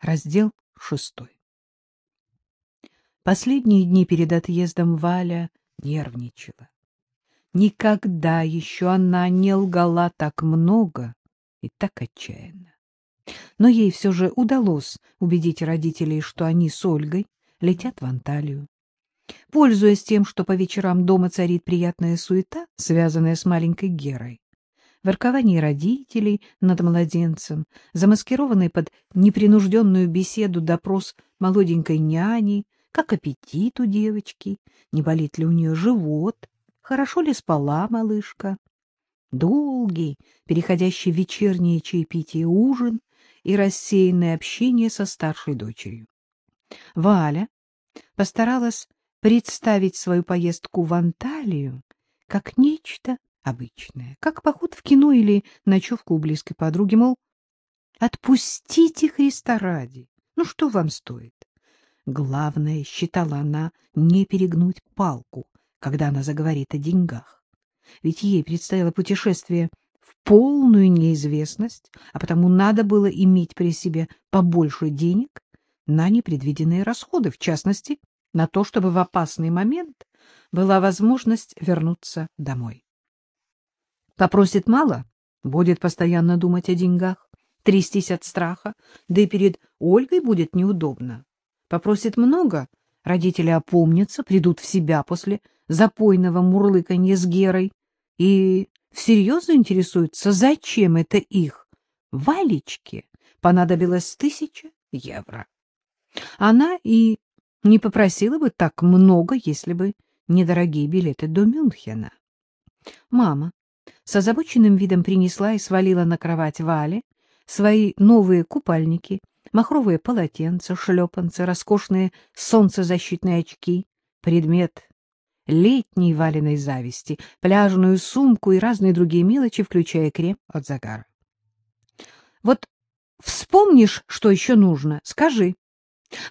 Раздел шестой. Последние дни перед отъездом Валя нервничала. Никогда еще она не лгала так много и так отчаянно. Но ей все же удалось убедить родителей, что они с Ольгой летят в Анталию. Пользуясь тем, что по вечерам дома царит приятная суета, связанная с маленькой Герой, воркование родителей над младенцем, замаскированный под непринужденную беседу допрос молоденькой няни, как аппетит у девочки, не болит ли у нее живот, хорошо ли спала малышка. Долгий, переходящий в вечернее чаепитие ужин и рассеянное общение со старшей дочерью. Валя постаралась представить свою поездку в Анталию как нечто обычное, как поход в кино или ночевку у близкой подруги, мол, отпустите Христа ради, ну что вам стоит? Главное, считала она, не перегнуть палку, когда она заговорит о деньгах. Ведь ей предстояло путешествие в полную неизвестность, а потому надо было иметь при себе побольше денег на непредвиденные расходы, в частности, на то, чтобы в опасный момент была возможность вернуться домой. Попросит мало, будет постоянно думать о деньгах, трястись от страха, да и перед Ольгой будет неудобно. Попросит много, родители опомнятся, придут в себя после запойного мурлыканья с Герой и всерьез заинтересуются, зачем это их, Валечке, понадобилось тысяча евро. Она и не попросила бы так много, если бы недорогие билеты до Мюнхена. Мама с озабоченным видом принесла и свалила на кровать Вали свои новые купальники, махровые полотенца, шлепанцы, роскошные солнцезащитные очки, предмет летней валеной зависти, пляжную сумку и разные другие мелочи, включая крем от загара. Вот вспомнишь, что еще нужно, скажи.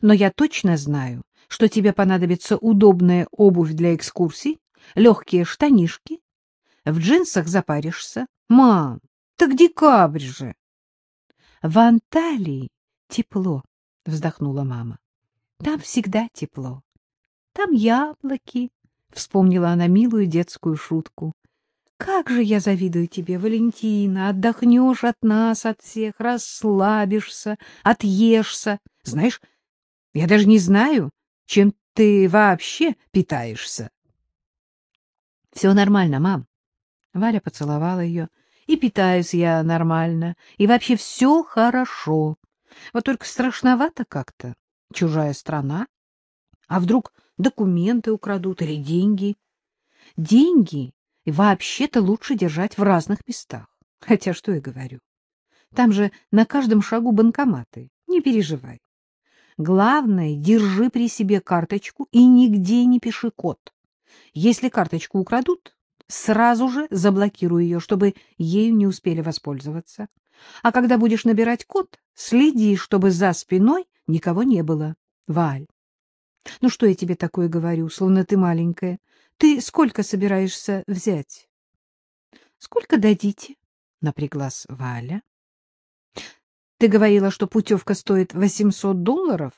Но я точно знаю, что тебе понадобится удобная обувь для экскурсий, легкие штанишки, в джинсах запаришься. Мам, так декабрь же. В Анталии тепло, вздохнула мама. Там всегда тепло. Там яблоки, вспомнила она милую детскую шутку. Как же я завидую тебе, Валентина, отдохнешь от нас, от всех, расслабишься, отъешься. Знаешь, я даже не знаю, чем ты вообще питаешься. Все нормально, мам. Валя поцеловала ее. И питаюсь я нормально, и вообще все хорошо. Вот только страшновато как-то. Чужая страна. А вдруг документы украдут или деньги? Деньги вообще-то лучше держать в разных местах. Хотя что я говорю. Там же на каждом шагу банкоматы. Не переживай. Главное, держи при себе карточку и нигде не пиши код. Если карточку украдут, сразу же заблокируй ее, чтобы ею не успели воспользоваться. А когда будешь набирать код, следи, чтобы за спиной никого не было. Валь, ну что я тебе такое говорю, словно ты маленькая? Ты сколько собираешься взять? — Сколько дадите? — напряглась Валя. — Ты говорила, что путевка стоит 800 долларов,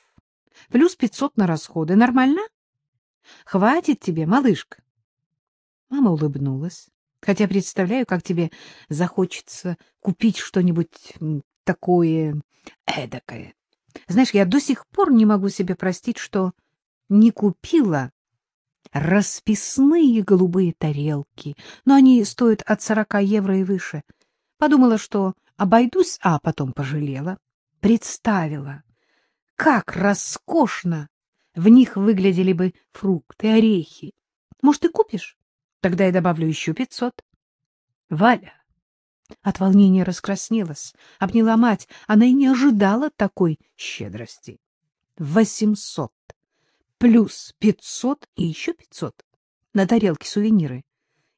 плюс 500 на расходы. Нормально? — Хватит тебе, малышка. Мама улыбнулась. Хотя представляю, как тебе захочется купить что-нибудь такое эдакое. Знаешь, я до сих пор не могу себе простить, что не купила расписные голубые тарелки, но они стоят от сорока евро и выше. Подумала, что обойдусь, а потом пожалела. Представила, как роскошно в них выглядели бы фрукты, орехи. Может, ты купишь? Тогда я добавлю еще пятьсот. Валя от волнения раскраснелась, обняла мать. Она и не ожидала такой щедрости. Восемьсот плюс пятьсот и еще пятьсот на тарелке сувениры.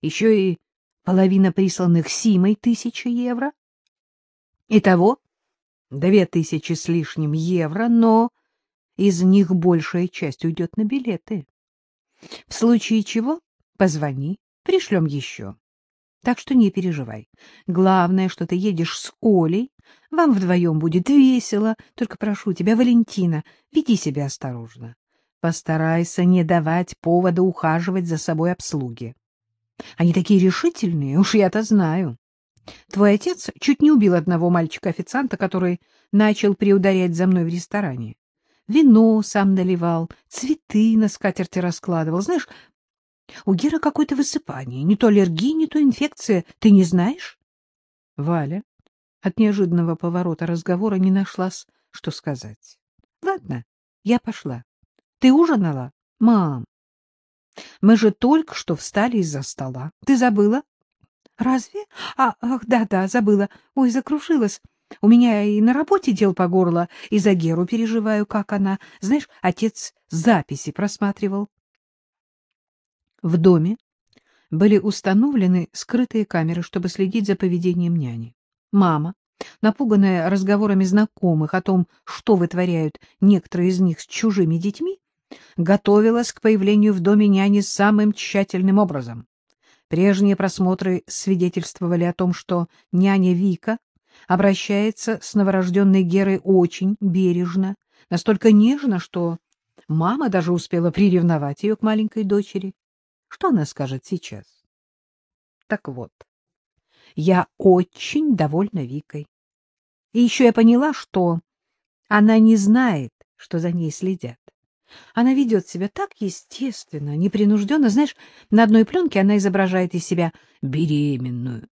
Еще и половина присланных Симой тысячи евро. Итого две тысячи с лишним евро, но из них большая часть уйдет на билеты. В случае чего Позвони, пришлем еще. Так что не переживай. Главное, что ты едешь с Олей, Вам вдвоем будет весело. Только прошу тебя, Валентина, веди себя осторожно. Постарайся не давать повода ухаживать за собой обслуги. Они такие решительные, уж я-то знаю. Твой отец чуть не убил одного мальчика-официанта, который начал приударять за мной в ресторане. Вино сам наливал, цветы на скатерти раскладывал. Знаешь, у Гера какое-то высыпание, не то аллергия, не то инфекция. Ты не знаешь? Валя от неожиданного поворота разговора не нашлась, что сказать. — Ладно, я пошла. Ты ужинала? Мам, мы же только что встали из-за стола. Ты забыла? Разве? А, ах, да-да, забыла. Ой, закрушилась. У меня и на работе дел по горло, и за Геру переживаю, как она. Знаешь, отец записи просматривал. В доме были установлены скрытые камеры, чтобы следить за поведением няни. Мама, напуганная разговорами знакомых о том, что вытворяют некоторые из них с чужими детьми, готовилась к появлению в доме няни самым тщательным образом. Прежние просмотры свидетельствовали о том, что няня Вика обращается с новорожденной Герой очень бережно, настолько нежно, что мама даже успела приревновать ее к маленькой дочери. Что она скажет сейчас? Так вот, я очень довольна Викой. И еще я поняла, что она не знает, что за ней следят. Она ведет себя так естественно, непринужденно. Знаешь, на одной пленке она изображает из себя беременную.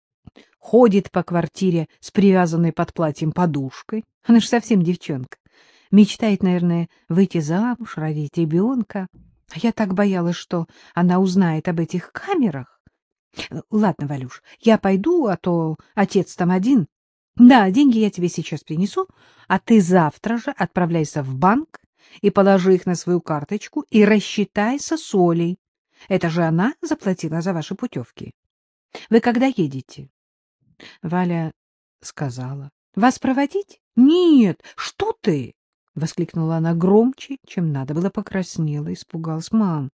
Ходит по квартире с привязанной под платьем подушкой. Она же совсем девчонка. Мечтает, наверное, выйти замуж, родить ребенка. А я так боялась, что она узнает об этих камерах. Ладно, Валюш, я пойду, а то отец там один. Да, деньги я тебе сейчас принесу, а ты завтра же отправляйся в банк и положи их на свою карточку и рассчитайся с Олей. Это же она заплатила за ваши путевки. Вы когда едете? Валя сказала. — Вас проводить? — Нет, что ты? — воскликнула она громче, чем надо было, покраснела, испугалась. — Мам,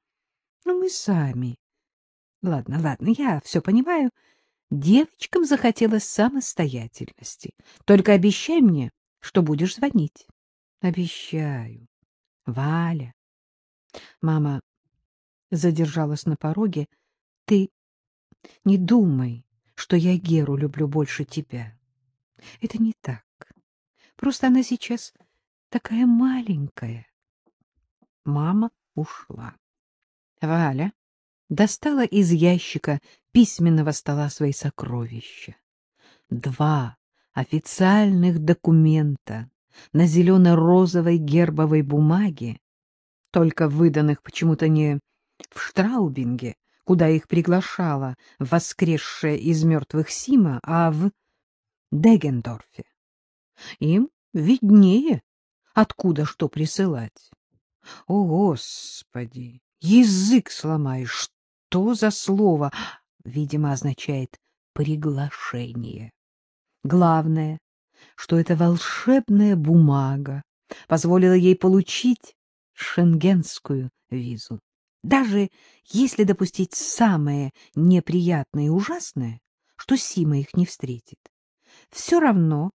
ну мы сами. — Ладно, ладно, я все понимаю. Девочкам захотелось самостоятельности. Только обещай мне, что будешь звонить. — Обещаю. Валя. Мама задержалась на пороге. Ты не думай, что я Геру люблю больше тебя. Это не так. Просто она сейчас такая маленькая. Мама ушла. Валя достала из ящика письменного стола свои сокровища. Два официальных документа на зелено-розовой гербовой бумаге, только выданных почему-то не в Штраубинге, куда их приглашала воскресшая из мертвых Сима, а в Дегендорфе. Им виднее, откуда что присылать. О, Господи! Язык сломаешь! Что за слово? Видимо, означает «приглашение». Главное, что эта волшебная бумага позволила ей получить шенгенскую визу. Даже если допустить самое неприятное и ужасное, что Сима их не встретит. Все равно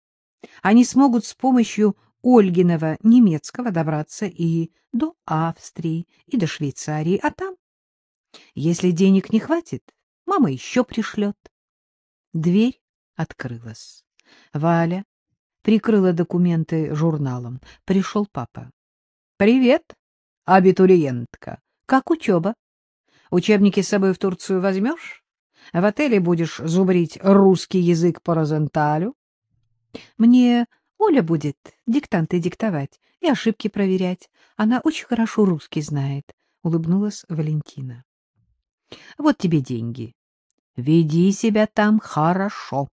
они смогут с помощью Ольгиного немецкого добраться и до Австрии, и до Швейцарии, а там, если денег не хватит, мама еще пришлет. Дверь открылась. Валя прикрыла документы журналом. Пришел папа. — Привет, абитуриентка. Как учеба? Учебники с собой в Турцию возьмешь? В отеле будешь зубрить русский язык по Розенталю? Мне Оля будет диктанты диктовать и ошибки проверять. Она очень хорошо русский знает, — улыбнулась Валентина. — Вот тебе деньги. Веди себя там хорошо.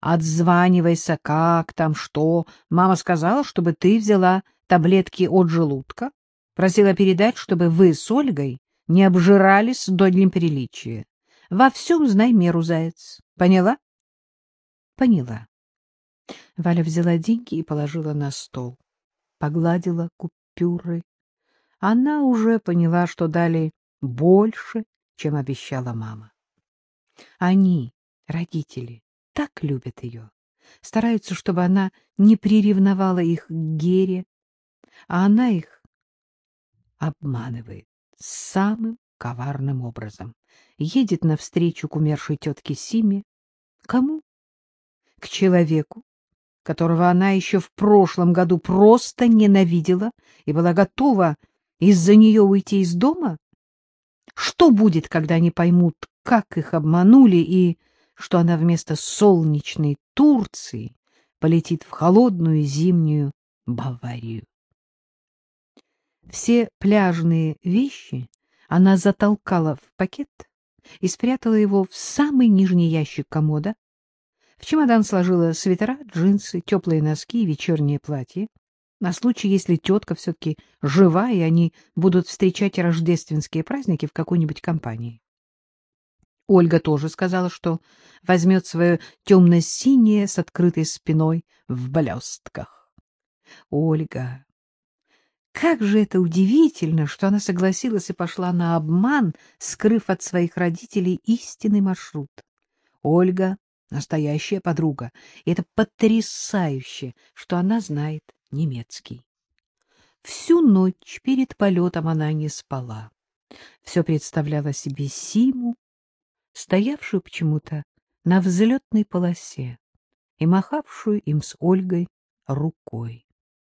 Отзванивайся, как там, что. Мама сказала, чтобы ты взяла таблетки от желудка. Просила передать, чтобы вы с Ольгой не обжирались до неприличия. Во всем знай меру, заяц. Поняла? Поняла. Валя взяла деньги и положила на стол. Погладила купюры. Она уже поняла, что дали больше, чем обещала мама. Они, родители, так любят ее. стараются, чтобы она не приревновала их к Гере, а она их обманывает самым коварным образом. Едет навстречу к умершей тетке Симе. Кому? К человеку, которого она еще в прошлом году просто ненавидела и была готова из-за нее уйти из дома? Что будет, когда они поймут, как их обманули и что она вместо солнечной Турции полетит в холодную зимнюю Баварию? Все пляжные вещи она затолкала в пакет и спрятала его в самый нижний ящик комода. В чемодан сложила свитера, джинсы, теплые носки и вечернее платье на случай, если тетка все-таки жива, и они будут встречать рождественские праздники в какой-нибудь компании. Ольга тоже сказала, что возьмет свое темно-синее с открытой спиной в блестках. Ольга как же это удивительно, что она согласилась и пошла на обман, скрыв от своих родителей истинный маршрут. Ольга — настоящая подруга, и это потрясающе, что она знает немецкий. Всю ночь перед полетом она не спала. Все представляла себе Симу, стоявшую почему-то на взлетной полосе и махавшую им с Ольгой рукой.